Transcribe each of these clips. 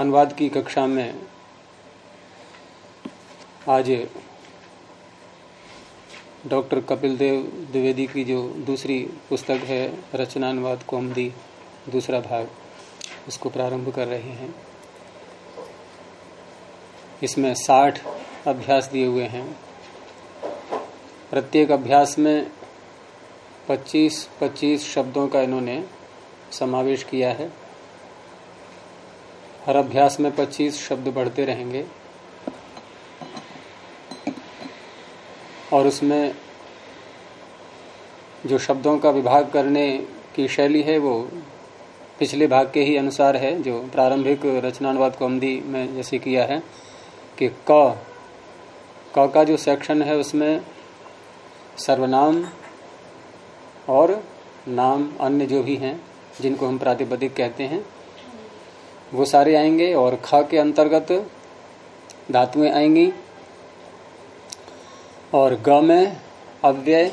अनुवाद की कक्षा में आज डॉक्टर कपिल देव द्विवेदी की जो दूसरी पुस्तक है रचनानुवाद कौमदी दूसरा भाग, उसको प्रारंभ कर रहे हैं। इसमें साठ अभ्यास दिए हुए हैं। प्रत्येक अभ्यास में 25-25 शब्दों का इन्होंने समावेश किया है। हर अभ्यास में 25 शब्द बढ़ते रहेंगे। और उसमें जो शब्दों का विभाग करने की शैली है, वो पिछले भाग के ही अनुसार है, जो प्रारंभिक रचनानुवाद को कौमदी में जैसे किया है कि क क का जो सेक्शन है, उसमें सर्वनाम और नाम अन्य जो भी हैं, जिनको हम प्रातिपदिक कहते हैं वो सारे आएँगे और ख के अंतर्गत धातुएँ आएँगी। और ग में अव्यय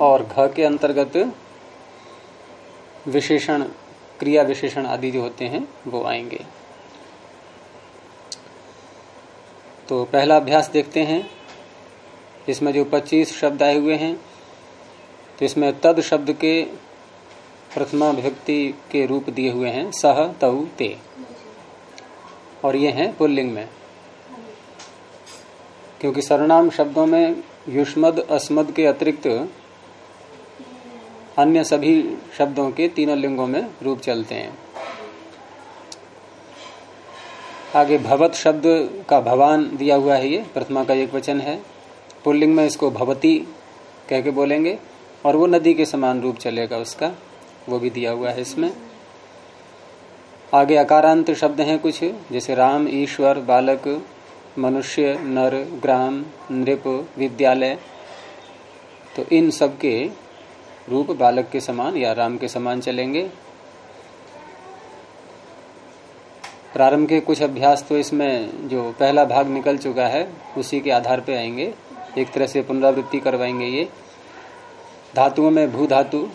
और घ के अंतर्गत विशेषण, क्रिया विशेषण आदि जो होते हैं, वो आएँगे। तो पहला अभ्यास देखते हैं। इसमें जो 25 शब्द आए हुए हैं तो इसमें तद शब्द के प्रथमा विभक्ति के रूप दिए हुए हैं, सह तऊ ते। और ये हैं पुल्लिंग में। क्योंकि सर्वनाम शब्दों में युष्मद, अस्मद के अतिरिक्त अन्य सभी शब्दों के तीनों लिंगों में रूप चलते हैं। आगे भवत शब्द का भवान दिया हुआ है ये, प्रथमा का एक वचन है। पुल्लिंग में इसको भवती कह के बोलेंगे, और वो नदी के समान रूप चलेगा उसका। वो भी दिया हुआ है इसमें। आगे अकारांत शब्द हैं कुछ, जैसे राम, ईश्वर, बालक, मनुष्य, नर, ग्राम, नृप, विद्यालय। तो इन सब के रूप बालक के समान या राम के समान चलेंगे। प्रारंभ के कुछ अभ्यास तो इसमें जो पहला भाग निकल चुका है, उसी के आधार पे आएँगे। एक तरह से पुनरावृत्ति करवाएँगे ये। धातुओं में भू धातु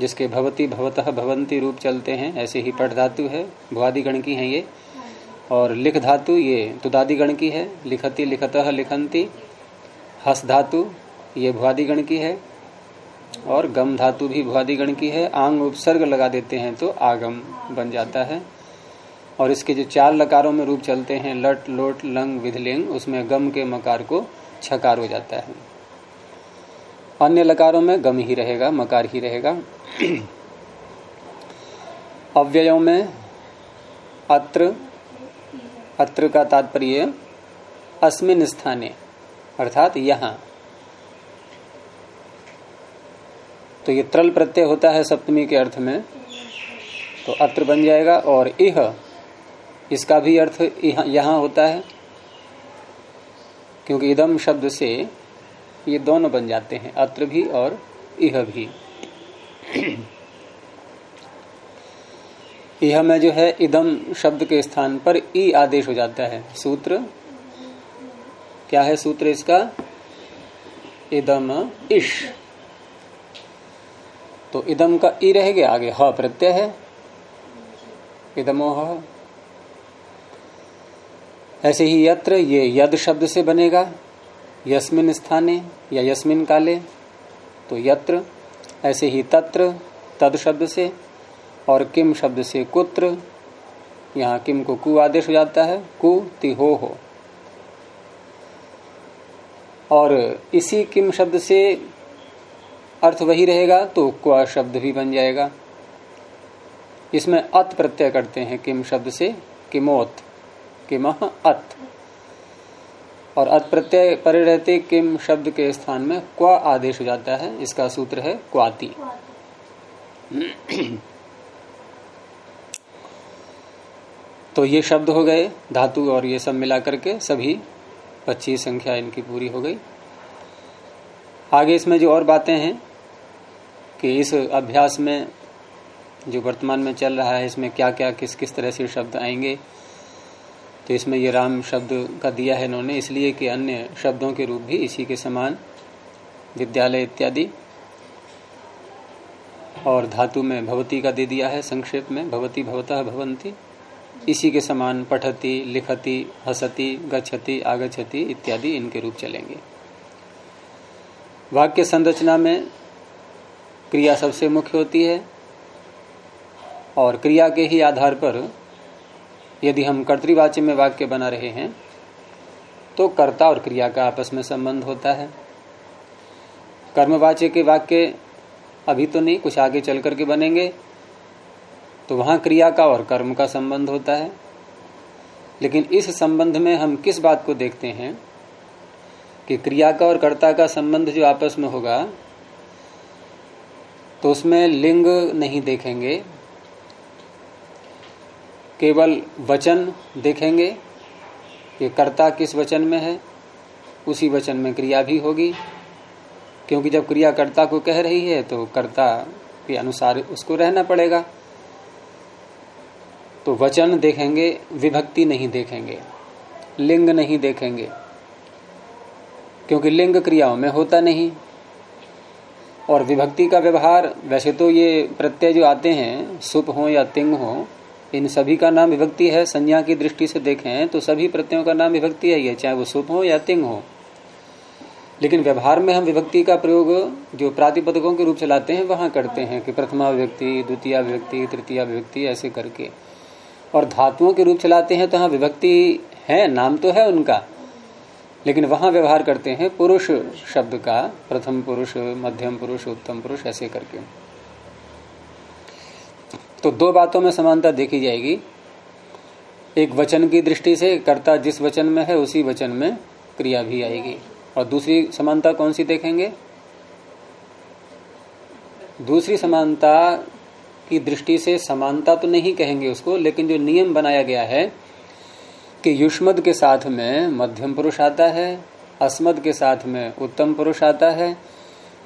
जिसके भवती भवतः भवंती रूप चलते हैं, ऐसे ही पट धातु है भुआदि गण की है ये। और लिख धातु ये तुदादि गण की है, लिखती लिखतः लिखंती हस धातु ये भुआदि गण की है, और गम धातु भी भुआदि गण की है। आंग उपसर्ग लगा देते हैं तो आगम बन जाता है। और इसके जो चार लकारों में रूप चलते हैं, लट, लोट, लंग, विधलिंग, उसमें गम के मकार को छकार हो जाता है। अन्य लकारों में गम ही रहेगा, मकार ही रहेगा। अव्ययों में अत्र अत्र का तात्पर्य अस्मिन स्थाने, अर्थात यहाँ। तो ये त्रल प्रत्यय होता है सप्तमी के अर्थ में तो अत्र बन जाएगा और इह, इसका भी अर्थ यहाँ होता है, क्योंकि इदम शब्द से ये दोनों बन जाते हैं, अत्र भी और इह भी। यह में जो है इदम शब्द के स्थान पर ई आदेश हो जाता है। सूत्र? क्या है सूत्र इसका? इदम इश। तो इदम का ई रह गया, आगे ह प्रत्यय है। इदमो ह। ऐसे ही यत्र, ये यद शब्द से बनेगा। यस्मिन स्थाने या यस्मिन काले। तो यत्र ऐसे ही तत्र, तद शब्द से और किम शब्द से कुत्र। यहाँ किम को कु आदेश हो जाता है, कु तिहो हो। और इसी किम शब्द से अर्थ वही रहेगा तो क्वा शब्द भी बन जाएगा। इसमें अत प्रत्यय करते हैं, किम शब्द से किमोत, किम अत। और अत प्रत्यय परे रहते किम शब्द के स्थान में क्वा आदेश हो जाता है। इसका सूत्र है क्वाति। तो ये शब्द हो गए, धातु और ये सब मिला करके सभी पच्चीस संख्या इनकी पूरी हो गई। आगे इसमें जो और बातें हैं कि इस अभ्यास में, जो वर्तमान में चल रहा है, इसमें क्या क्या किस किस तरह से शब्द आएँगे तो इसमें ये राम शब्द का दिया है इन्होंने, इसलिए कि अन्य शब्दों के रूप भी इसी के समान, विद्यालय इत्यादि। और धातु में भवती का दे दिया है, संक्षेप में, भवती भवतः भवंती। इसी के समान पठती, लिखती, हसती, गच्छति आगछति इत्यादि इनके रूप चलेंगे। वाक्य संरचना में क्रिया सबसे मुख्य होती है, और क्रिया के ही आधार पर यदि हम कर्तृवाच्य में वाक्य बना रहे हैं तो कर्ता और क्रिया का आपस में संबंध होता है। कर्मवाच्य के वाक्य अभी तो नहीं, कुछ आगे चल करके बनेंगे। तो वहाँ क्रिया का और कर्म का संबंध होता है। लेकिन इस संबंध में हम किस बात को देखते हैं, कि क्रिया का और कर्ता का संबंध जो आपस में होगा तो उसमें लिंग नहीं देखेंगे। केवल वचन देखेंगे कि कर्ता किस वचन में है, उसी वचन में क्रिया भी होगी। क्योंकि जब क्रिया कर्ता को कह रही है तो कर्ता के अनुसार उसको रहना पड़ेगा। तो वचन देखेंगे, विभक्ति नहीं देखेंगे, लिंग नहीं देखेंगे। क्योंकि लिंग क्रियाओं में होता नहीं। और विभक्ति का व्यवहार, वैसे तो ये प्रत्यय जो आते हैं, सुप हो या तिंग हो इन सभी का नाम विभक्ति है, संज्ञा की दृष्टि से देखें तो सभी प्रत्ययों का नाम विभक्ति है, ये चाहे वो सुप हो या तिंग हो। लेकिन व्यवहार में हम विभक्ति का प्रयोग जो प्रातिपदकों के रूप से लाते हैं, वहाँ करते हैं कि प्रथमा विभक्ति, द्वितीय विभक्ति, तृतीय विभक्ति, ऐसे करके। और धातुओं के रूप चलाते हैं तो हाँ विभक्ति है, नाम तो है उनका। लेकिन वहाँ व्यवहार करते हैं पुरुष शब्द का, प्रथम पुरुष, मध्यम पुरुष, उत्तम पुरुष, ऐसे करके। तो दो बातों में समानता देखी जाएगी। एक वचन की दृष्टि से कर्ता जिस वचन में है, उसी वचन में क्रिया भी आएगी। और दूसरी समानता कौन सी देखेंगे? दूसरी समानता की दृष्टि से समानता तो नहीं कहेंगे उसको, लेकिन जो नियम बनाया गया है कि युष्मद के साथ में मध्यम पुरुष आता है, अस्मद के साथ में उत्तम पुरुष आता है,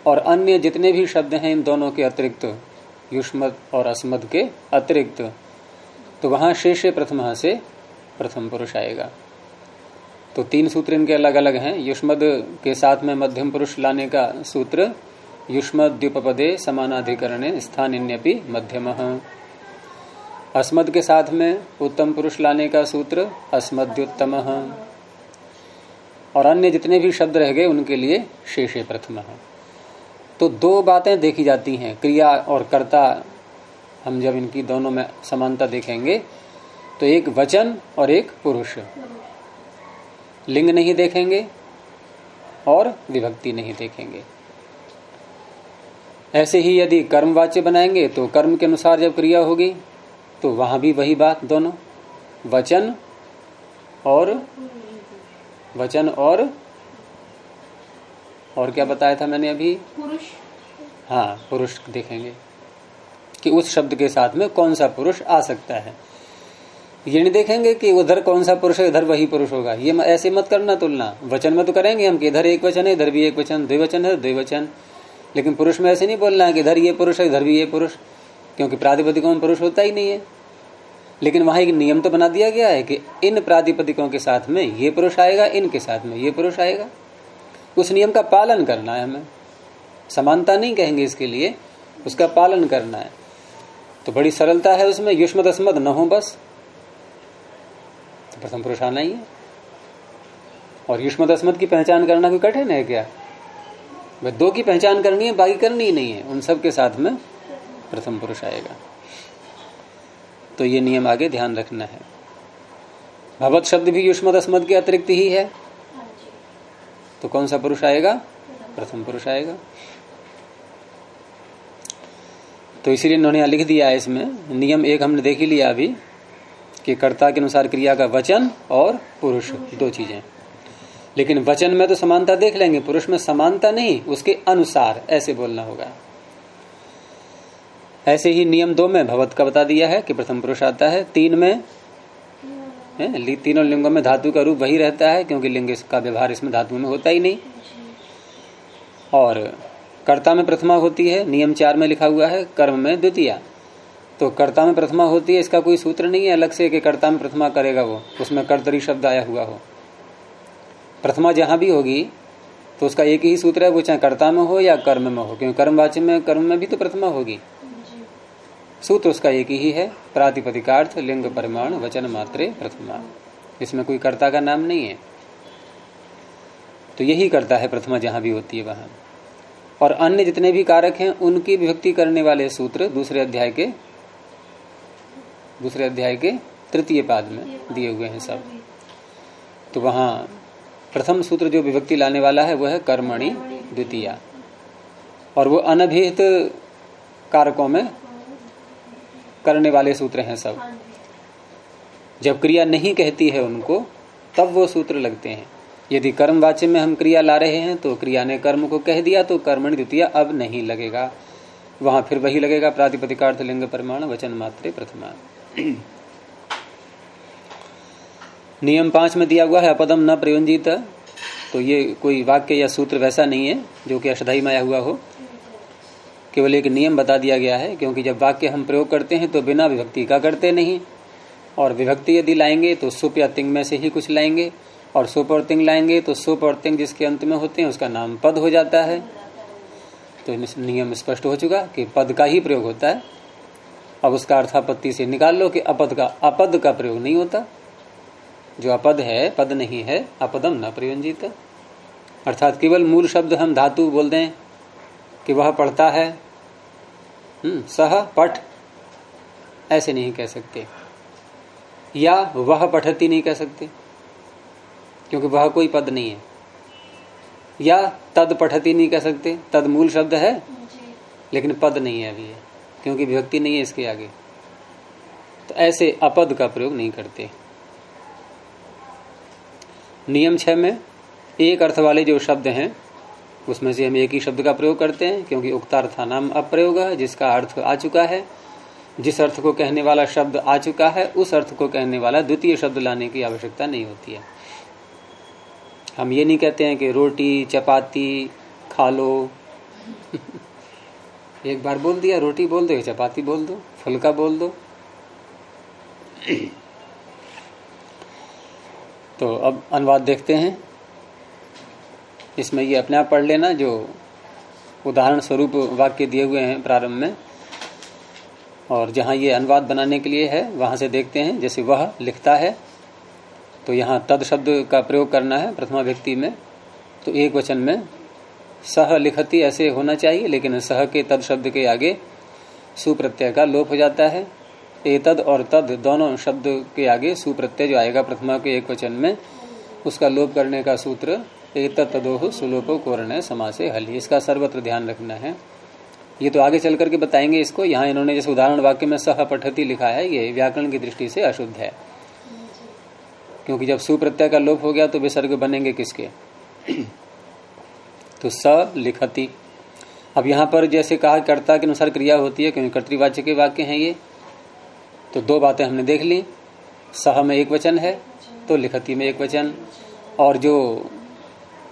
और अन्य जितने भी शब्द हैं, इन दोनों के अतिरिक्त युष्मद और अस्मद के अतिरिक्त तो वहाँ शेष प्रथम से प्रथम पुरुष आएगा। तो तीन सूत्र इनके अलग अलग हैं। युष्मद के साथ में मध्यम पुरुष लाने का सूत्र युष्म द्वीपदे समानाधिकरण स्थान मध्यम। अस्मद के साथ में उत्तम पुरुष लाने का सूत्र, अस्मद्युत्तम। और अन्य जितने भी शब्द रह गए, उनके लिए शेषे प्रथम तो दो बातें देखी जाती हैं, क्रिया और कर्ता। हम जब इनकी दोनों में समानता देखेंगे तो एक वचन और एक पुरुष। लिंग नहीं देखेंगे और विभक्ति नहीं देखेंगे। ऐसे ही यदि कर्मवाच्य बनाएँगे तो कर्म के अनुसार जब क्रिया होगी तो वहाँ भी वही बात दोनों। वचन और वचन और और क्या बताया था मैंने अभी? पुरुष। हाँ पुरुष देखेंगे कि उस शब्द के साथ में कौन सा पुरुष आ सकता है। ये नहीं देखेंगे कि उधर कौन सा पुरुष है इधर वही पुरुष होगा। ये ऐसे मत करना तुलना। वचन में तो करेंगे हम कि इधर एक वचन है इधर भी एक वचन द्विवचन है द्विवचन लेकिन पुरुष में ऐसे नहीं बोलना है कि इधर ये पुरुष है इधर भी ये पुरुष। क्योंकि प्रातिपदिकों में पुरुष होता ही नहीं है। लेकिन वहाँ एक नियम तो बना दिया गया है कि इन प्रातिपदिकों के साथ में ये पुरुष आएगा इनके साथ में ये पुरुष आएगा। उस नियम का पालन करना है हमें। समानता नहीं कहेंगे इसके लिए, उसका पालन करना है। तो बड़ी सरलता है उसमें युष्म अस्मद न हो बस। तो प्रथम पुरुष आना ही है। और युष्म अस्मद की पहचान करना कोई कठिन है क्या? बस दो की पहचान करनी है, बाकी करनी ही नहीं है। उन सब के साथ में प्रथम पुरुष आएगा। तो ये नियम आगे ध्यान रखना है। भगवत शब्द भी युष्म अस्मद के अतिरिक्त ही है। तो कौन सा पुरुष आएगा? प्रथम पुरुष आएगा। तो इसीलिए इन्होंने यहाँ लिख दिया है इसमें, नियम एक हमने देख ही लिया अभी, कि कर्ता के अनुसार क्रिया का वचन और पुरुष, दो चीज़ें। लेकिन वचन में तो समानता देख लेंगे, पुरुष में समानता नहीं, उसके अनुसार, ऐसे बोलना होगा। ऐसे ही नियम दो में, भगवत का बता दिया है कि प्रथम पुरुष आता है, तीन में है? तीनों लिंगों में धातु का रूप वही रहता है, क्योंकि लिंग का व्यवहार इसमें धातु में होता ही नहीं। और कर्ता में प्रथमा होती है, नियम चार में लिखा हुआ है, कर्म में द्वितीय। तो कर्ता में प्रथमा होती है, इसका कोई सूत्र नहीं है, अलग से कि कर्ता में प्रथमा करेगा वो, उसमें कर्तरी शब्द आया हुआ हो। प्रथमा जहाँ भी होगी तो उसका एक ही सूत्र है, वो चाहे कर्ता में हो या कर्म में हो, क्योंकि कर्मवाच्य में, कर्म में भी तो प्रथमा होगी। सूत्र उसका एक ही है, प्रातिपदिकार्थ, लिंग परिमाण, वचन मात्रे, प्रथमा। इसमें कोई कर्ता का नाम नहीं है। तो यही करता है प्रथमा जहाँ भी होती है वहाँ। और अन्य जितने भी कारक हैं, उनकी विभक्ति करने वाले सूत्र दूसरे अध्याय के, दूसरे अध्याय के तृतीय पाद में दिए हुए हैं सब। तो वहाँ प्रथम सूत्र जो विभक्ति लाने वाला है, वह है कर्मणि द्वितीय। और वो अनभिहित कारकों में करने वाले सूत्र हैं सब। जब क्रिया नहीं कहती है उनको तब वो सूत्र लगते हैं। यदि कर्म वाच्य में हम क्रिया ला रहे हैं तो क्रिया ने कर्म को कह दिया तो कर्मण द्वितीय अब नहीं लगेगा। वहाँ फिर वही लगेगा प्रातिपदिकार्थ लिंग परिमाण वचन मात्र प्रथमा। नियम पाँच में दिया हुआ है अपदम न प्रयोजित तो ये कोई वाक्य या सूत्र वैसा नहीं है जो कि अष्टाई में आया हुआ हो। केवल एक नियम बता दिया गया है, क्योंकि जब वाक्य हम प्रयोग करते हैं तो बिना विभक्ति का करते नहीं। और विभक्ति यदि लाएँगे तो सुप या तिंग में से ही कुछ लाएँगे, और सुप और तिंग लाएँगे तो सुप और तिंग जिसके अंत में होते हैं, उसका नाम पद हो जाता है। तो नियम स्पष्ट हो चुका कि पद का ही प्रयोग होता है। अब उसका अर्थापत्ति से निकाल लो कि अपद का अपद का प्रयोग नहीं होता। जो अपद है, पद नहीं है, अपदम न प्रयोजित अर्थात केवल मूल शब्द हम धातु बोल दें कि वह पढ़ता है सह पठ। ऐसे नहीं कह सकते। या वह पठती नहीं कह सकते, क्योंकि वह कोई पद नहीं है। या तद पठती नहीं कह सकते, तद मूल शब्द है, लेकिन पद नहीं है अभी क्योंकि विभक्ति नहीं है इसके आगे। तो ऐसे अपद का प्रयोग नहीं करते। नियम छह में, एक अर्थ वाले जो शब्द हैं उसमें से हम एक ही शब्द का प्रयोग करते हैं, क्योंकि उक्तार्था नाम अप्रयोग है, जिसका अर्थ आ चुका है। जिस अर्थ को कहने वाला शब्द आ चुका है, उस अर्थ को कहने वाला द्वितीय शब्द लाने की आवश्यकता नहीं होती है। हम ये नहीं कहते हैं कि रोटी, चपाती, खा लो। एक बार बोल दिया, रोटी बोल दो चपाती बोल दो, फुलका बोल दो। तो अब अनुवाद देखते हैं। इसमें ये अपने आप पढ़ लेना, जो उदाहरण स्वरूप वाक्य दिए हुए हैं प्रारंभ में। और जहाँ ये अनुवाद बनाने के लिए है, वहाँ से देखते हैं, जैसे वह लिखता है तो यहाँ तद शब्द का प्रयोग करना है प्रथमा व्यक्ति में। तो एक वचन में, सह लिखती ऐसे होना चाहिए, लेकिन सह के तद शब्द के आगे सुप्रत्यय का लोप हो जाता है। एतद और तद दोनों शब्द के आगे सुप्रत्यय जो आएगा प्रथमा के एक वचन में, उसका लोप करने का सूत्र एतद तदोह सुलोपो कोरण समासे हल इसका सर्वत्र ध्यान रखना है। ये तो आगे चल करके बताएँगे इसको। यहाँ इन्होंने जैसे उदाहरण वाक्य में सह पठती लिखा है, ये व्याकरण की दृष्टि से अशुद्ध है। क्योंकि जब सुप्रत्यय का लोप हो गया तो विसर्ग बनेंगे किसके? तो स लिखती। अब यहाँ पर जैसे कहा, कर्ता के अनुसार क्रिया होती है, क्योंकि कर्तवाच्य के वाक्य हैं ये। तो दो बातें हमने देख ली। सह में एक वचन है तो लिखती में एक वचन। और जो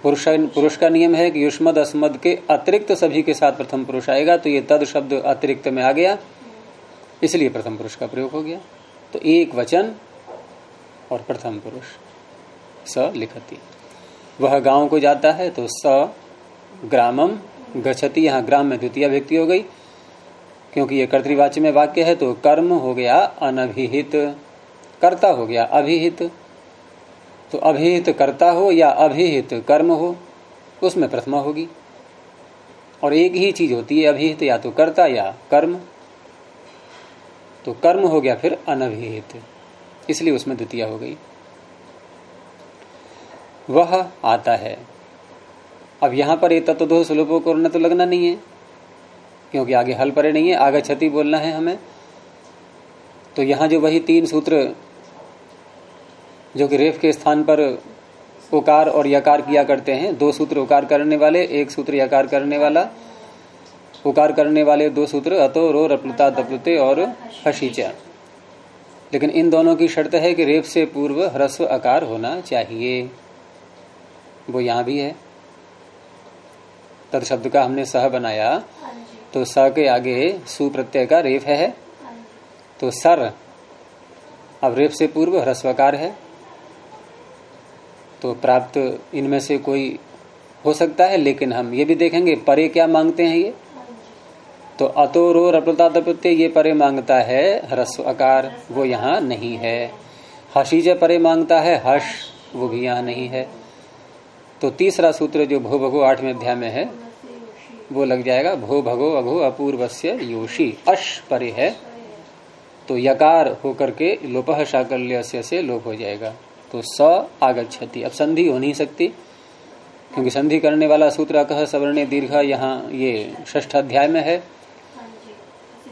पुरुष पुरुष का नियम है कि युष्मद, अस्मद के अतिरिक्त सभी के साथ प्रथम पुरुष आएगा तो ये तद शब्द अतिरिक्त में आ गया। इसलिए प्रथम पुरुष का प्रयोग हो गया। तो एक वचन और प्रथम पुरुष स लिखती। वह गाँव को जाता है तो स ग्रामम गच्छति। यहाँ ग्राम में द्वितीय व्यक्ति हो गई। क्योंकि ये कर्तवाच्य में वाक्य है तो कर्म हो गया अनभिहित। कर्ता हो गया अभिहित। तो अभिहित कर्ता हो या अभिहित कर्म हो, उसमें प्रथमा होगी। और एक ही चीज़ होती है, अभिहित या तो कर्ता या कर्म। तो कर्म हो गया फिर अनभिहित, इसलिए उसमें द्वितीय हो गई। वह आता है। अब यहाँ पर ये तत्व दो सुलभों को तो लगना नहीं है, क्योंकि आगे हल परे नहीं है, आगे क्षति बोलना है हमें। तो यहाँ जो वही तीन सूत्र जो कि रेफ के स्थान पर उकार और यकार किया करते हैं। दो सूत्र उकार करने वाले, एक सूत्र यकार करने वाला, उकार करने वाले दो सूत्र, अतो, रो, रप्लुता, दप्लुते और हशीचा। लेकिन इन दोनों की शर्त है कि रेप से पूर्व ह्रस्व आकार होना चाहिए। वो यहाँ भी है। तद शब्द का हमने सह बनाया। तो स के आगे सु प्रत्यय का रेप है। तो सर, अब रेप से पूर्व ह्रस्वकार है। तो प्राप्त इनमें से कोई हो सकता है, लेकिन हम ये भी देखेंगे, परे क्या मांगते हैं ये? तो अतो रो रपता प्रत्यय ये परे माँगता है, ह्रस्व आकार वो यहाँ नहीं है। हसीज परे माँगता है, हर्ष वो भी यहाँ नहीं है। तो तीसरा सूत्र जो भो भगो आठवें अध्याय में है, वो लग जाएगा, भो भगो अघो अपूर्व से योशी अश परे है। तो यकार होकर के लोपह शाकल्य से लोप हो जाएगा। तो स आगछति अब संधि हो नहीं सकती, क्योंकि संधि करने वाला सूत्र कह सवर्ण दीर्घ यहाँ ये ष्ठ अध्याय में है।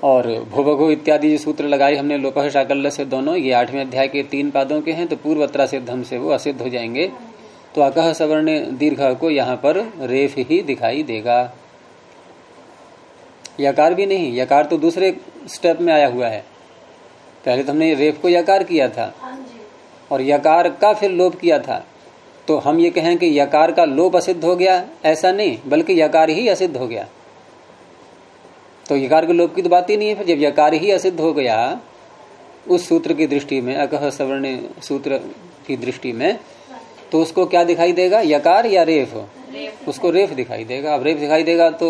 और भूभगो इत्यादि जो सूत्र लगाए हमने लोपह शाकल्य से दोनों, ये आठवें अध्याय के तीन पादों के हैं तो पूर्वत्रा से धम से वो असिद्ध हो जाएँगे। तो अकह सवर्ण दीर्घ को यहाँ पर रेफ ही दिखाई देगा। यकार भी नहीं, यकार तो दूसरे स्टेप में आया हुआ है। पहले तो हमने रेफ को यकार किया था। और यकार का फिर लोप किया था। तो हम ये कहें कि यकार का लोप असिद्ध हो गया ऐसा नहीं बल्कि यकार ही असिद्ध हो गया। तो यकार के लोप की तो बात ही नहीं है फिर जब यकार ही असिद्ध हो गया उस सूत्र की दृष्टि में अकह सवर्ण सूत्र की दृष्टि में तो उसको क्या दिखाई देगा? यकार या रेफ? उसको रेफ दिखाई देगा। अब रेफ दिखाई देगा तो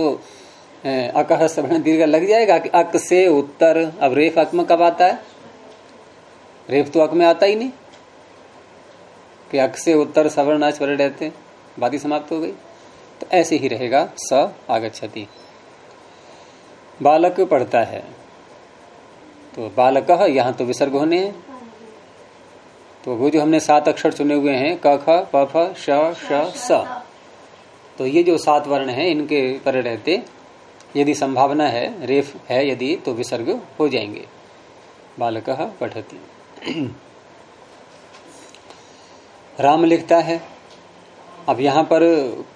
अकह सवर्ण दीर्घ लग जाएगा कि अक से उत्तर। अब रेफ अक में कब आता है? रेफ तो अक में आता ही नहीं। कि अक से उत्तर सवर्ण स्वर रहते बात समाप्त हो गई। तो ऐसे ही रहेगा स आगछति बालक पढ़ता है। तो बालक यहाँ तो विसर्ग होने हैं। तो वो जो हमने सात अक्षर चुने हुए हैं, क, ख, प, फ, श श, स। तो ये जो सात वर्ण हैं, इनके पर रहते। यदि संभावना है, रेफ है यदि तो विसर्ग हो जाएँगे। बालक पठती। राम लिखता है। अब यहाँ पर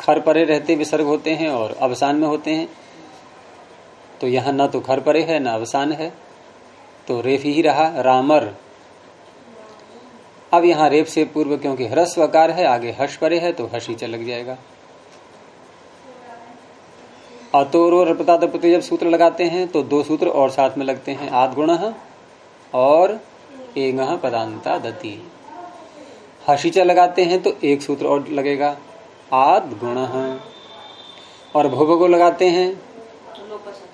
खर परे रहते विसर्ग होते हैं और अवसान में होते हैं। तो यहाँ न तो खर परे है, न अवसान है। तो रेफ ही रहा, रामर। अब यहाँ रेप से पूर्व क्योंकि ह्रस्वकार है, आगे हर्ष परे है तो हर्ष ही चलक जाएगा। अतोरो रपता जब सूत्र लगाते हैं तो दो सूत्र और साथ में लगते हैं। आद गुण और एंग पदांता दती हशीचा लगाते हैं तो एक सूत्र और लगेगा। आद गुण। और भोग को लगाते हैं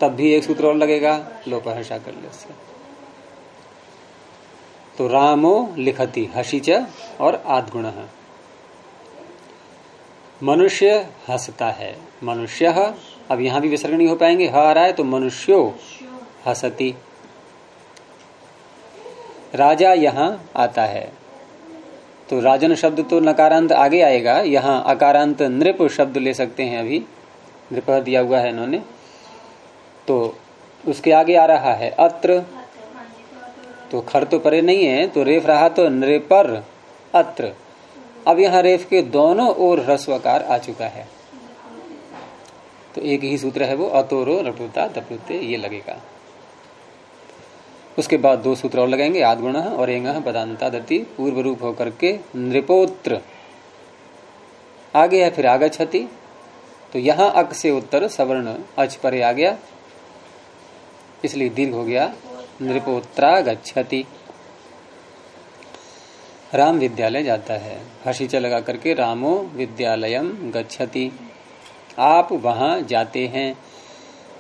तब भी एक सूत्र और लगेगा। लोपहर्षा कर ले तो रामो लिखती हसीच और आदगुण मनुष्य हंसता है। मनुष्य, अब यहाँ भी विसर्ग नहीं हो पाएँगे। ह आ रहा है तो मनुष्यो हसती। राजा यहाँ आता है। तो राजन शब्द तो नकारांत आगे आएगा। यहाँ अकारांत नृप शब्द ले सकते हैं अभी। नृप दिया हुआ है इन्होंने। तो उसके आगे आ रहा है अत्र। तो खर तो परे नहीं है तो रेफ रहा तो नृपर अत्र। अब यहाँ रेफ के दोनों ओर ह्रस्वकार आ चुका है। तो एक ही सूत्र है वो, अतोरो रटुता तपुते ये लगेगा। उसके बाद दो सूत्र और लगाएँगे, आदगुण और एंग पदांता दति पूर्व रूप होकर के नृपोत्र। आगे है फिर आगछति तो यहाँ अक से उत्तर, सवर्ण अच परे आ गया। इसलिए दीर्घ हो गया। नृपोत्रा गच्छति राम विद्यालय जाता है। हसीचा लगा करके रामो विद्यालयम गच्छति। आप वहाँ जाते हैं।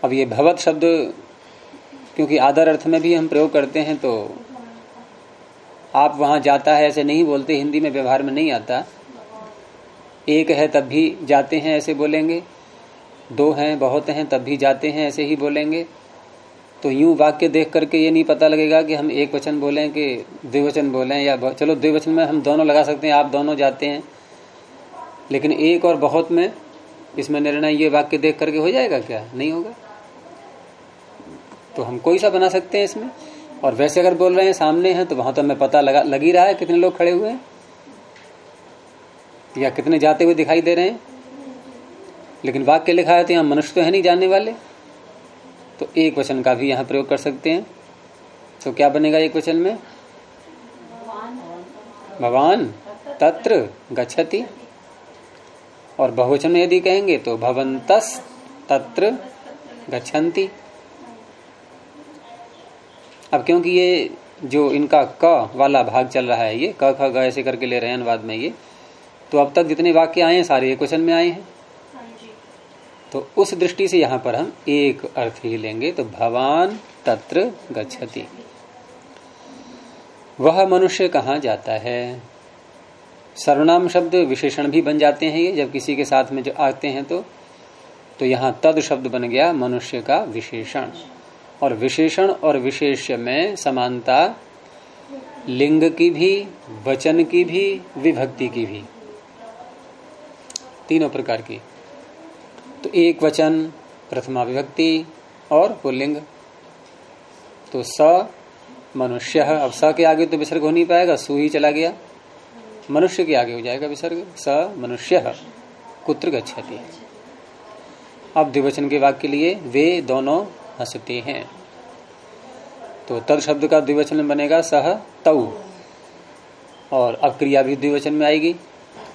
अब ये भवत शब्द क्योंकि आदर अर्थ में भी हम प्रयोग करते हैं तो आप वहाँ जाता है ऐसे नहीं बोलते, हिंदी में व्यवहार में नहीं आता। एक है तब भी जाते हैं ऐसे बोलेंगे, दो हैं, बहुत हैं, तब भी जाते हैं ऐसे ही बोलेंगे। तो यूँ वाक्य देख करके ये नहीं पता लगेगा कि हम एक वचन बोलें कि द्विवचन बोलें या चलो द्विवचन में हम दोनों लगा सकते हैं, आप दोनों जाते हैं। लेकिन एक और बहुत में, इसमें निर्णय ये वाक्य देख करके हो जाएगा क्या? नहीं होगा। तो हम कोई सा बना सकते हैं इसमें। और वैसे अगर बोल रहे हैं सामने हैं तो वहाँ तो हमें पता लगा, लग रहा है कितने लोग खड़े हुए हैं। या कितने जाते हुए दिखाई दे रहे हैं। लेकिन वाक्य लिखा है तो यहाँ मनुष्य तो है नहीं जानने वाले। तो एक वचन का भी यहाँ प्रयोग कर सकते हैं। तो क्या बनेगा एक वचन में? भगवान। तत्र गच्छति। और बहुवचन में यदि कहेंगे तो भवंतस तत्र गच्छन्ति। अब क्योंकि ये जो इनका क वाला भाग चल रहा है ये क ख ग ऐसे करके ले रहे हैं अनुवाद में ये तो अब तक जितने वाक्य आए हैं सारे क्वेश्चन में आए हैं। तो उस दृष्टि से यहाँ पर हम एक अर्थ ही लेंगे तो भवान तत्र गच्छति। वह मनुष्य कहा जाता है? सर्वनाम शब्द विशेषण भी बन जाते हैं ये जब किसी के साथ में जो आते हैं तो तो यहाँ तद शब्द बन गया मनुष्य का विशेषण। और विशेषण और विशेष्य में समानता, लिंग की भी, वचन की भी, विभक्ति की भी। तीनों प्रकार की। तो एक वचन, प्रथमा विभक्ति और पुल्लिंग। तो स, मनुष्य, अब स के आगे तो विसर्ग हो नहीं पाएगा, सु ही चला गया। मनुष्य के आगे हो जाएगा विसर्ग, स, मनुष्य, कुत्र गच्छति। अब द्विवचन के वाक्य लिए, वे दोनों हँसते हैं। तो तद शब्द का द्विवचन बनेगा सह तऊ। और अब क्रिया भी द्विवचन में आएगी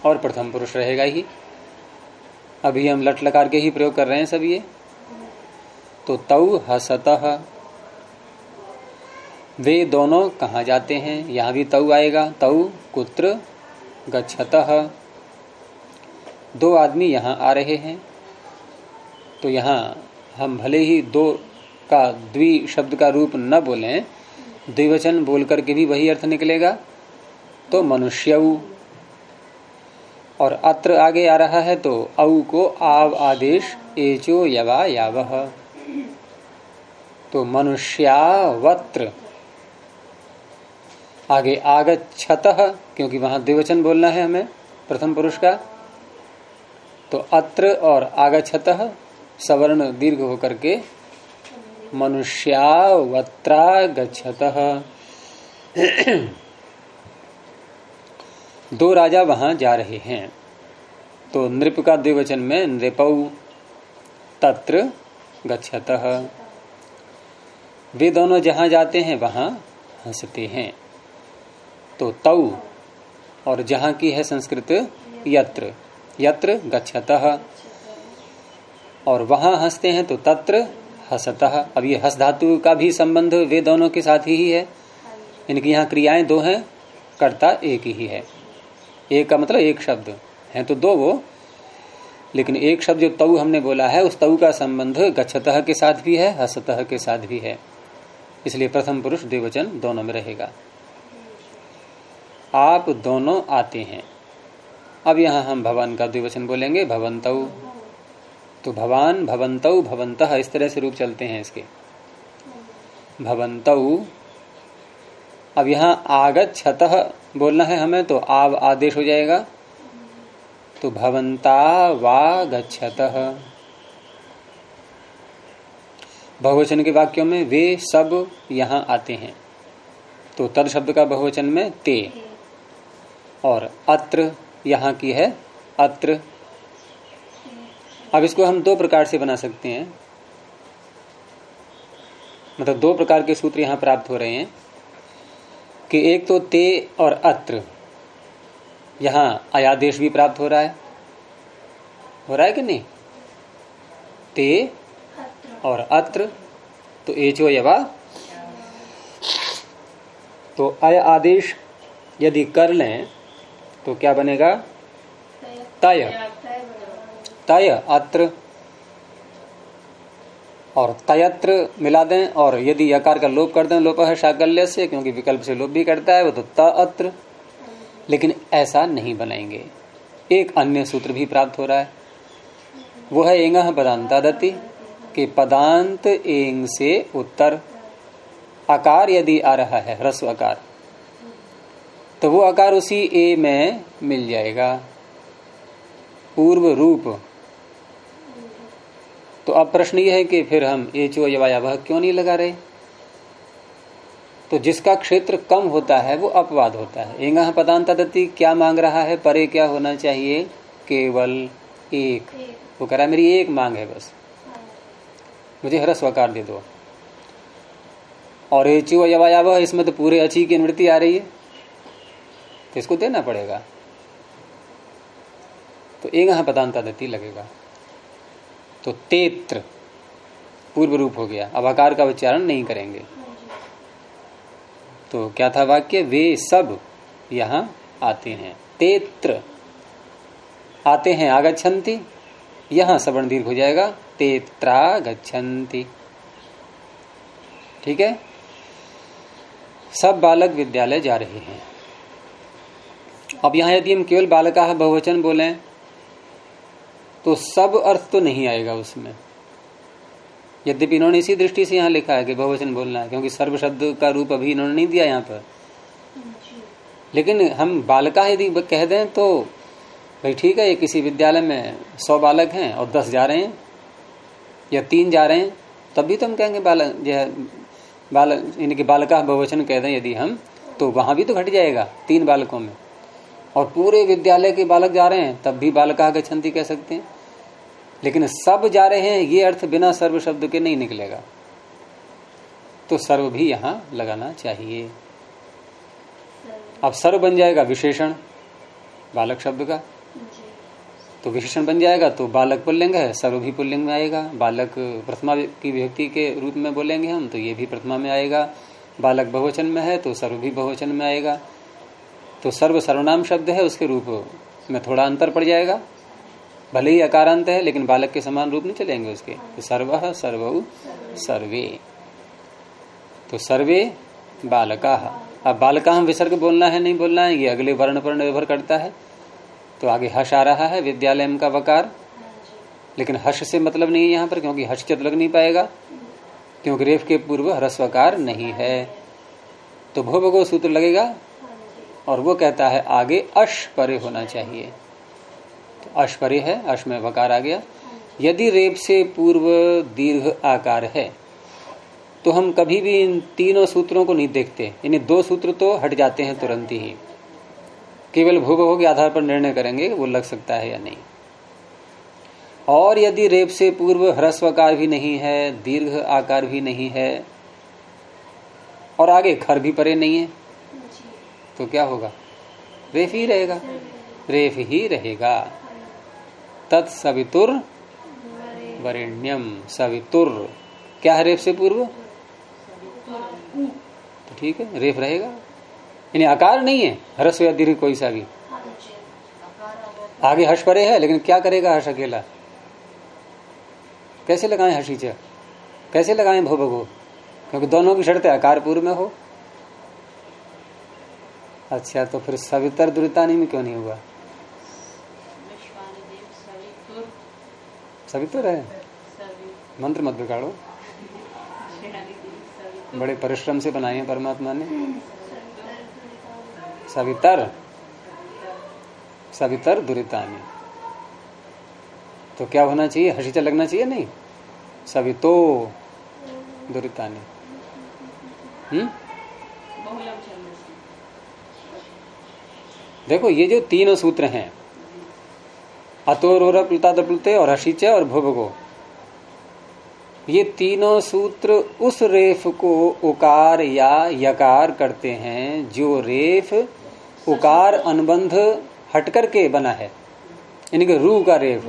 और प्रथम पुरुष रहेगा ही। अभी हम लट लकार के ही प्रयोग कर रहे हैं सब ये। तो तऊ हसत वे दोनों कहा जाते हैं? यहाँ भी तऊ आएगा। तऊ, कुत्र गच्छत दो आदमी यहाँ आ रहे हैं। तो यहाँ हम भले ही दो का, द्वि शब्द का रूप न बोलें, द्विवचन बोल करके भी वही अर्थ निकलेगा। तो मनुष्य और अत्र आगे आ रहा है तो औ को आव आदेश एचो यवा यावह तो मनुष्यावत्र। आगे आगछत क्योंकि वहाँ द्विवचन बोलना है हमें, प्रथम पुरुष का। तो अत्र और आगछत सवर्ण दीर्घ होकर के मनुष्यावत्रा गच्छत। दो राजा वहाँ जा रहे हैं। तो नृप का द्विवचन में नृपौ तत्र गच्छत। वे दोनों जहाँ जाते हैं, वहाँ हँसते हैं। तो तऊ और जहाँ की है संस्कृत यत्र यत्र गच्छत। और वहाँ हँसते हैं तो तत्र हसत। अब ये हस धातु का भी संबंध वे दोनों के साथ ही है इनकी यहाँ क्रियाएँ दो हैं, कर्ता एक ही है। एक का मतलब एक शब्द है तो दो वो। लेकिन एक शब्द जो तऊ हमने बोला है, उस तऊ का संबंध गच्छतः के साथ भी है, हसतः के साथ भी है। इसलिए प्रथम पुरुष द्विवचन दोनों में रहेगा। आप दोनों आते हैं। अब यहाँ हम भवन का द्विवचन बोलेंगे, भवंतऊ। तो भवान भवंतऊ भवंत इस तरह से रूप चलते हैं इसके। भवंतऊ अब यहाँ आगत बोलना है हमें तो आव आदेश हो जाएगा। तो भवंता वा गच्छत। बहुवचन के वाक्यों में वे सब यहाँ आते हैं। तो तद शब्द का बहुवचन में ते। और अत्र यहाँ की है अत्र। अब इसको हम दो प्रकार से बना सकते हैं। मतलब दो प्रकार के सूत्र यहाँ प्राप्त हो रहे हैं कि एक तो ते और अत्र। यहाँ अयादेश भी प्राप्त हो रहा है। हो रहा है कि नहीं? ते और अत्र तो एचो यवा तो अय आदेश यदि कर लें तो क्या बनेगा? तय। तय अत्र। और तयत्र मिला दें, और यदि यकार का लोप कर दें, लोप है शाकल्य से, क्योंकि विकल्प से लोप भी करता है, वो तो त अत्र। लेकिन ऐसा नहीं बनाएँगे। एक अन्य सूत्र भी प्राप्त हो रहा है। वो है एंग पदांता दति कि पदांत एंग से उत्तर। आकार यदि आ रहा है, ह्रस्व आकार तो वो आकार उसी ए में मिल जाएगा। पूर्व रूप तो अब प्रश्न ये है कि फिर हम एचो यवाया वह क्यों नहीं लगा रहे? तो जिसका क्षेत्र कम होता है, वो अपवाद होता है। एँगा पदांत दत्ती क्या मांग रहा है? परे क्या होना चाहिए? केवल एक। वो कह रहा है, मेरी एक मांग है बस। मुझे हर स्वकार दे दो। और एचो यवाया वह, इसमें तो पूरे अची की निवृत्ति आ रही है। तो इसको देना पड़ेगा। तो यहाँ पदांता दती लगेगा। तो तेत्र पूर्व रूप हो गया। अब आकार का उच्चारण नहीं करेंगे। तो क्या था वाक्य? वे सब यहाँ आते हैं। तेत्र आते हैं आगछन्ति यहाँ सवर्ण दीर्घ हो जाएगा। तेत्रा गच्छन्ति ठीक है? सब बालक विद्यालय जा रहे हैं। अब यहाँ यदि हम केवल बालका बहुवचन बोले तो सब अर्थ तो नहीं आएगा उसमें। यद्यपि इन्होंने इसी दृष्टि से यहाँ लिखा है कि बहुवचन बोलना है, क्योंकि सर्व शब्द का रूप अभी इन्होंने नहीं दिया यहाँ पर। लेकिन हम बालका यदि कह दें तो भाई ठीक है, ये किसी विद्यालय में सौ बालक हैं और दस जा रहे हैं, या तीन जा रहे हैं, तब भी तो हम कहेंगे बालक जो बालक इनके बालका बहुवचन कह दें यदि हम तो वहाँ भी तो घट जाएगा तीन बालकों में। और पूरे विद्यालय के बालक जा रहे हैं, तब भी बालका गच्छन्ति कह सकते हैं। लेकिन सब जा रहे हैं, ये अर्थ बिना सर्व शब्द के नहीं निकलेगा। तो सर्व भी यहाँ लगाना चाहिए। अब सर्व बन जाएगा विशेषण, बालक शब्द का। तो विशेषण बन जाएगा तो बालक पुल्लिंग है, सर्व भी पुल्लिंग में आएगा। बालक प्रथमा की विभक्ति के रूप में बोलेंगे हम तो ये भी प्रथमा में आएगा। बालक बहुवचन में है तो सर्व भी बहुवचन में आएगा। तो सर्व सर्वनाम शब्द है, उसके रूप में थोड़ा अंतर पड़ जाएगा। भले ही अकारांत है, लेकिन बालक के समान रूप नहीं चलेंगे उसके। तो सर्व सर्व सर्वे। तो सर्वे बालका अब बालका हम विसर्ग बोलना है, नहीं बोलना है, ये अगले वर्ण पर निर्भर करता है। तो आगे हर्ष आ रहा है विद्यालय का वकार। लेकिन हर्ष से मतलब नहीं है यहाँ पर, क्योंकि हर्ष चत लग नहीं पाएगा। क्योंकि रेफ के पूर्व ह्रस्वकार नहीं है। तो भो सूत्र लगेगा और वो कहता है, आगे अश परे होना चाहिए। तो अश परे है, अश में वकार आ गया। यदि रेप से पूर्व दीर्घ आकार है तो हम कभी भी इन तीनों सूत्रों को नहीं देखते। यानी दो सूत्र तो हट जाते हैं तुरंत ही। केवल भूभोग के आधार पर निर्णय करेंगे, वो लग सकता है या नहीं। और यदि रेप से पूर्व ह्रस्वकार भी नहीं है, दीर्घ आकार भी नहीं है, और आगे खर भी परे नहीं है तो क्या होगा? रेफ ही रहेगा। रेफ ही रहेगा। तत्सवितुर वरेण्यम। सवितुर। क्या है रेफ से पूर्व? तो ठीक है, रेफ रहेगा। यानी आकार नहीं है हर्ष या दीर्घ कोई सा भी। आगे हर्ष परे है, लेकिन क्या करेगा हर्ष अकेला? कैसे लगाएँ हर्षीच कैसे लगाएँ भो क्योंकि दोनों की शर्त आकार पूर्व में हो। अच्छा तो फिर सवितर दुरितानी में क्यों नहीं हुआ? सवितर है? मंत्र मत बिगाड़ो। बड़े परिश्रम से बनाए हैं परमात्मा ने। सवितर? सवितर दुरितानी। तो क्या होना चाहिए? हसीचा लगना चाहिए नहीं? सवितो दुरितानी। हम्म? देखो, ये जो तीनों सूत्र हैं अतोर प्लुते और हसीच और भुभगो ये तीनों सूत्र उस रेफ को उकार या यकार करते हैं, जो रेफ उकार अनुबंध हटकर के बना है। यानी कि रू का रेफ।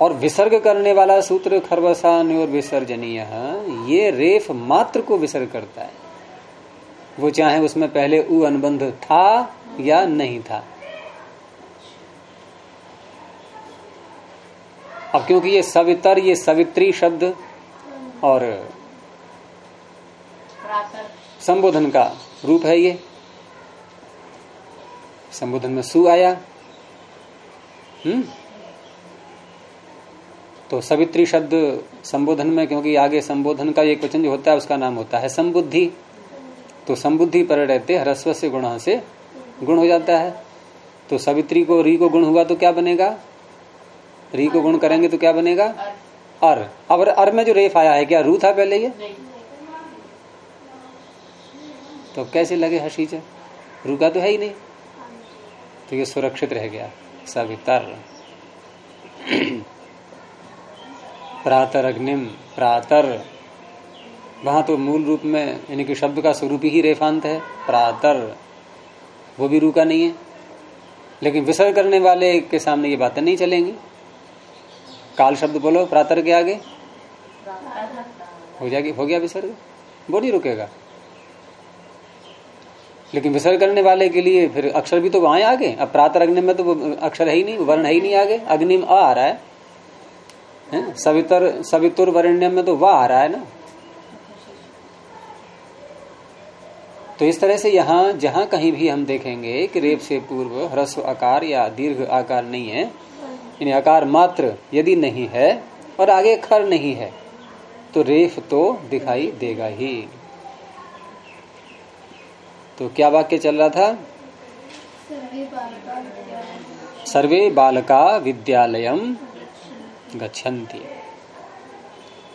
और विसर्ग करने वाला सूत्र खरवसान और विसर्जनीय ये रेफ मात्र को विसर्ग करता है। वो चाहे उसमें पहले उ अनुबंध था या नहीं था। अब क्योंकि ये सवितर, ये सवित्री शब्द और संबोधन का रूप है ये। संबोधन में सु आया। हम्म? तो सवित्री शब्द संबोधन में, क्योंकि आगे संबोधन का एक वचन जो होता है, उसका नाम होता है संबुद्धि। तो संबुद्धि पर रहते ह्रस्व से गुण से गुण हो जाता है। तो सवित्री को री को गुण हुआ तो क्या बनेगा? री को गुण करेंगे तो क्या बनेगा? अर। अब अर में जो रेफ आया है, क्या रू था पहले ये? तो कैसे लगे हसीच रू का तो है ही नहीं। तो ये सुरक्षित रह गया, सवितर। प्रातर अग्निम प्रातर। वहाँ तो मूल रूप में यानी कि शब्द का स्वरूप ही रेफांत है प्रातर वो भी रुका नहीं है। लेकिन विसर्ग करने वाले के सामने ये बातें नहीं चलेंगी। काल शब्द बोलो प्रातर के आगे। हो जाएगी हो गया विसर्ग। वो नहीं रुकेगा। लेकिन विसर्ग करने वाले के लिए फिर अक्षर भी तो वहाँ आगे। अब प्रातर अग्नि में तो अक्षर है ही नहीं वर्ण है ही नहीं आगे। अग्नि में आ रहा है, है? सवितर सवितुर वरण्यम में तो वह आ रहा है ना। तो इस तरह से यहाँ, जहाँ कहीं भी हम देखेंगे कि रेप से पूर्व ह्रस्व आकार या दीर्घ आकार नहीं है। यानी आकार मात्र यदि नहीं है और आगे खर नहीं है तो रेफ तो दिखाई देगा ही। तो क्या वाक्य चल रहा था? सर्वे बालका विद्यालयम गच्छन्ति।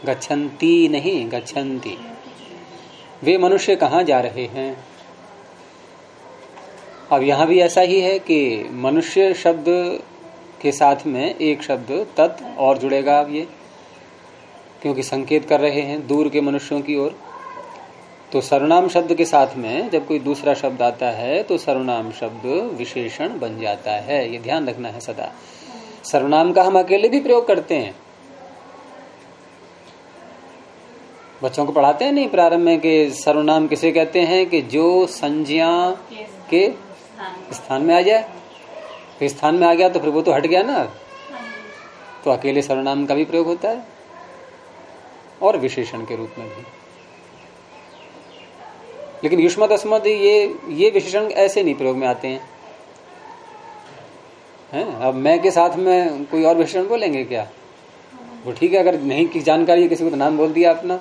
गच्छन्ति नहीं, गच्छन्ति। वे मनुष्य कहाँ जा रहे हैं? अब यहाँ भी ऐसा ही है कि मनुष्य शब्द के साथ में एक शब्द तत् और जुड़ेगा अब ये, क्योंकि संकेत कर रहे हैं दूर के मनुष्यों की ओर। तो सर्वनाम शब्द के साथ में जब कोई दूसरा शब्द आता है तो सर्वनाम शब्द विशेषण बन जाता है। ये ध्यान रखना है सदा। सर्वनाम का हम अकेले भी प्रयोग करते हैं। बच्चों को पढ़ाते हैं नहीं प्रारंभ में कि सर्वनाम किसे कहते हैं कि जो संज्ञा के स्थान में आ जाए? तो स्थान में आ गया तो फिर वो तो हट गया ना। तो अकेले सर्वनाम का भी प्रयोग होता है। और विशेषण के रूप में भी। लेकिन युष्मत अस्मत ये ये विशेषण ऐसे नहीं प्रयोग में आते हैं। हैं? अब मैं के साथ में कोई और विशेषण बोलेंगे क्या? वो ठीक है, अगर नहीं की जानकारी किसी को तो नाम बोल दिया अपना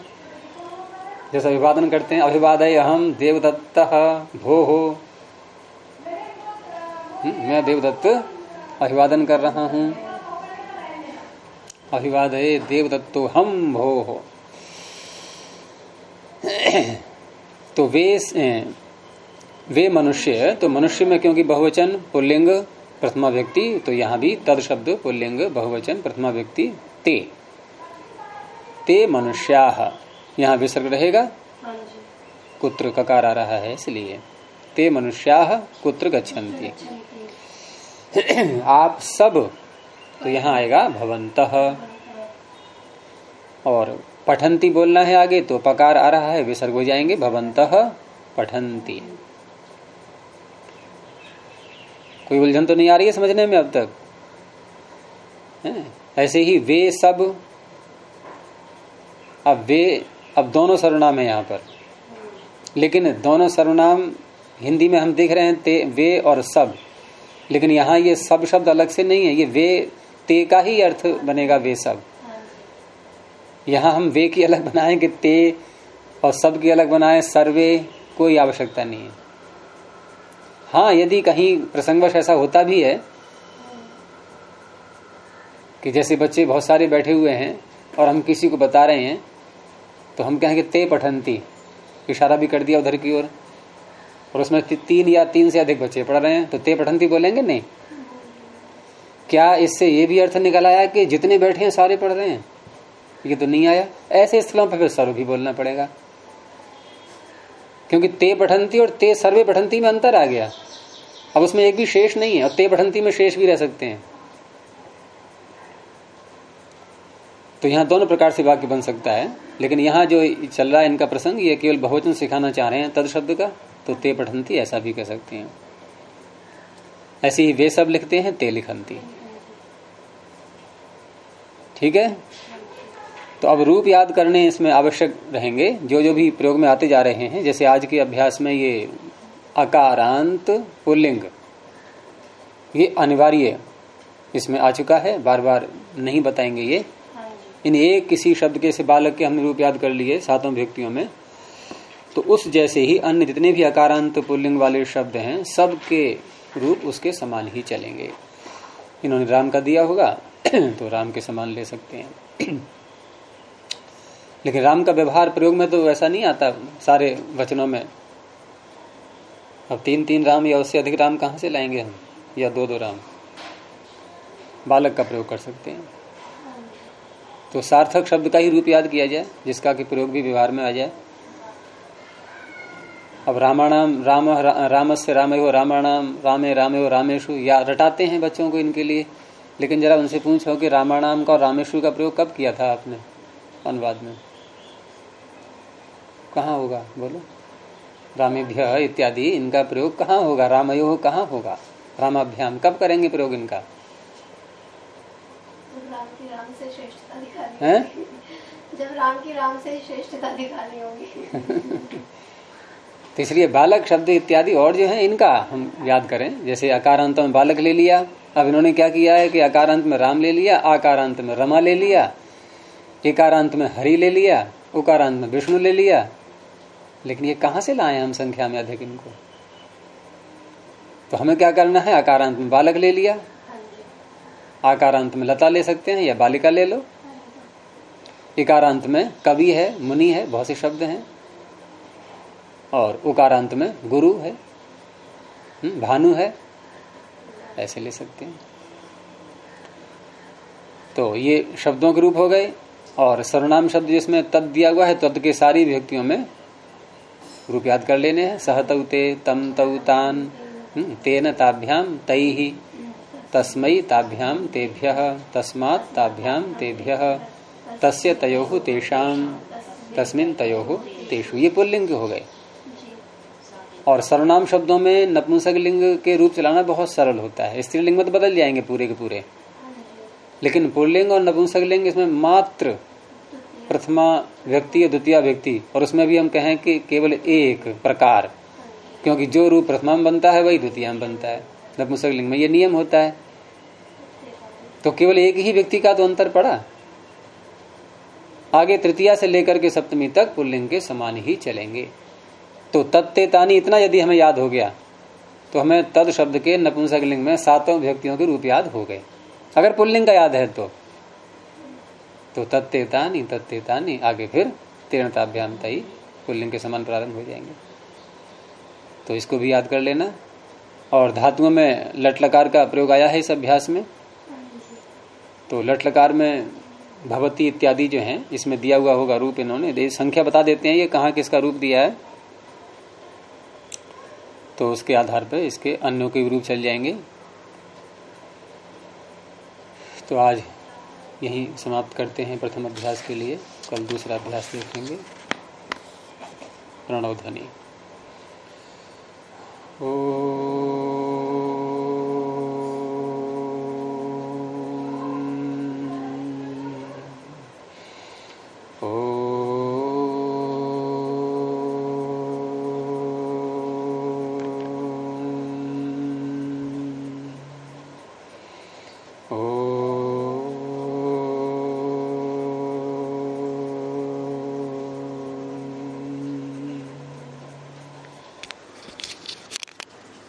जैसा अभिवादन करते हैं, अभिवादय हम देवदत्त भो। हो मैं देवदत्त अभिवादन कर रहा हूँ। अभिवादय देवदत्तो हम भो। हो तो वे वे मनुष्य तो मनुष्य में क्योंकि बहुवचन, पुल्लिंग, प्रथमा व्यक्ति तो यहाँ भी तद शब्द, पुल्लिंग, बहुवचन, प्रथमा व्यक्ति, ते। ते मनुष्या। यहाँ विसर्ग रहेगा। कुत्र ककार आ रहा है इसलिए। ते मनुष्या कुत्र गच्छन्ति। आप सब तो यहाँ आएगा भवंत और पठंती बोलना है आगे तो पकार आ रहा है विसर्ग हो जाएँगे भवंत पठंती कोई उलझन तो नहीं आ रही है समझने में अब तक? है? ऐसे ही वे सब अब वे अब दोनों सर्वनाम है यहाँ पर। लेकिन दोनों सर्वनाम हिंदी में हम देख रहे हैं ते, वे और सब। लेकिन यहाँ ये सब शब्द अलग से नहीं है, ये वे, ते का ही अर्थ बनेगा वे सब। यहाँ हम वे की अलग बनाए कि ते और सब की अलग बनाए, सर्वे, कोई आवश्यकता नहीं है। हाँ यदि कहीं प्रसंगवश ऐसा होता भी है कि जैसे बच्चे बहुत सारे बैठे हुए हैं और हम किसी को बता रहे हैं तो हम कहेंगे ते पठंती इशारा भी कर दिया उधर की ओर। और, और उसमें तीन या तीन से अधिक बच्चे पढ़ रहे हैं तो ते पठंती बोलेंगे? नहीं। क्या इससे ये भी अर्थ निकल आया कि जितने बैठे हैं सारे पढ़ रहे हैं? ये तो नहीं आया। ऐसे स्थलों पर फिर सर्व भी बोलना पड़ेगा। क्योंकि ते पठंती और ते सर्वे पठंती में अंतर आ गया। अब उसमें एक भी शेष नहीं है और ते पठंती में शेष भी रह सकते हैं। तो यहाँ दोनों प्रकार से वाक्य बन सकता है। लेकिन यहाँ जो चल रहा है इनका प्रसंग, ये केवल बहुवचन सिखाना चाह रहे हैं तद शब्द का तो ते पठंती ऐसा भी कह सकते हैं। ऐसे ही वे सब लिखते हैं, ते लिखंती ठीक है? तो अब रूप याद करने इसमें आवश्यक रहेंगे जो जो भी प्रयोग में आते जा रहे हैं, जैसे आज के अभ्यास में ये अकारांत पुल्लिंग, ये अनिवार्य इसमें आ चुका है बार बार नहीं बताएँगे ये। इन एक किसी शब्द के से बालक के हमने रूप याद कर लिए सातों व्यक्तियों में। तो उस जैसे ही अन्य जितने भी अकारांत पुल्लिंग वाले शब्द हैं सब के रूप उसके समान ही चलेंगे। इन्होंने राम का दिया होगा तो राम के समान ले सकते हैं। लेकिन राम का व्यवहार प्रयोग में तो वैसा नहीं आता सारे वचनों में। अब तीन तीन राम या उससे अधिक राम कहाँ से लाएँगे हम? या दो दो राम? बालक का प्रयोग कर सकते हैं। तो सार्थक शब्द का ही रूप याद किया जाए, जिसका कि प्रयोग भी व्यवहार में आ जाए। अब रामाणाम राम राम से राम हो रामाणाम रामे रामे हो रामेशु या रटाते हैं बच्चों को इनके लिए, लेकिन जरा उनसे पूछो कि रामाणाम का और रामेशु का प्रयोग कब किया था आपने, अनुवाद में? कहाँ होगा? बोलो। रामेभ्य इत्यादि, इनका प्रयोग कहाँ होगा? रामयो कहाँ होगा? रामाभ्याम कब करेंगे प्रयोग इनका? है? जब राम की राम से श्रेष्ठता दिखानी होगी। तो इसलिए बालक शब्द इत्यादि और जो है इनका हम याद करें। जैसे अकारांत में बालक ले लिया अब इन्होंने क्या किया है कि अकारांत में राम ले लिया आकारांत में रमा ले लिया एकारांत में हरि ले लिया उकारांत में विष्णु ले लिया। लेकिन ये कहाँ से लाए हम संख्या में अधिक इनको? तो हमें क्या करना है? आकारांत में बालक ले लिया। हाँ आकारांत में लता ले सकते हैं या बालिका ले लो। इकारांत में कवि है मुनि है बहुत से शब्द हैं। और उकारांत में गुरु है हम्म, भानु है ऐसे ले सकते हैं। तो ये शब्दों के रूप हो गए और सर्वनाम शब्द जिसमें तद दिया हुआ है तद के सारी व्यक्तियों में रूप याद कर लेने हैं। सहतऊ ते तम तऊ तान हम्म, तेन ताभ्याम तई ही तस्मय ताभ्याम तेभ्य तस्मात् ताभ्याम तेभ्य। तस्य तयो तेषाम तस्मिन तयो तेषु ये पुल्लिंग हो गए। और सर्वनाम शब्दों में नपुंसक लिंग के रूप चलाना बहुत सरल होता है। स्त्रीलिंग में तो बदल जाएँगे पूरे के पूरे। लेकिन पुल्लिंग और नपुंसक लिंग इसमें मात्र प्रथमा व्यक्ति या द्वितीय व्यक्ति, और उसमें भी हम कहें कि केवल एक प्रकार। क्योंकि जो रूप प्रथमा में बनता है, वही द्वितीय में बनता है। नपुंसक लिंग में ये नियम होता है। तो केवल एक ही व्यक्ति का तो अंतर पड़ा। आगे तृतीया से लेकर के सप्तमी तक पुल्लिंग के समान ही चलेंगे। तो तत्ते तानी इतना यदि हमें याद हो गया तो हमें तद शब्द के नपुंसक लिंग में सातों व्यक्तियों के रूप याद हो गए। अगर पुल्लिंग का याद है तो तो तत्ते तानी तत्ते तानी आगे फिर तीर्णताभ्याम तई पुल्लिंग के समान प्रारंभ हो जाएँगे। तो इसको भी याद कर लेना। और धातुओं में लट लकार का प्रयोग आया है इस अभ्यास में? तो लट लकार में भगवती इत्यादि जो हैं, इसमें दिया हुआ होगा रूप इन्होंने। संख्या बता देते हैं ये कहाँ किसका रूप दिया है। तो उसके आधार पर इसके अन्यों के रूप चल जाएँगे। तो आज यही समाप्त करते हैं प्रथम अभ्यास के लिए। कल दूसरा अभ्यास देखेंगे। प्रणव ध्वनि ओ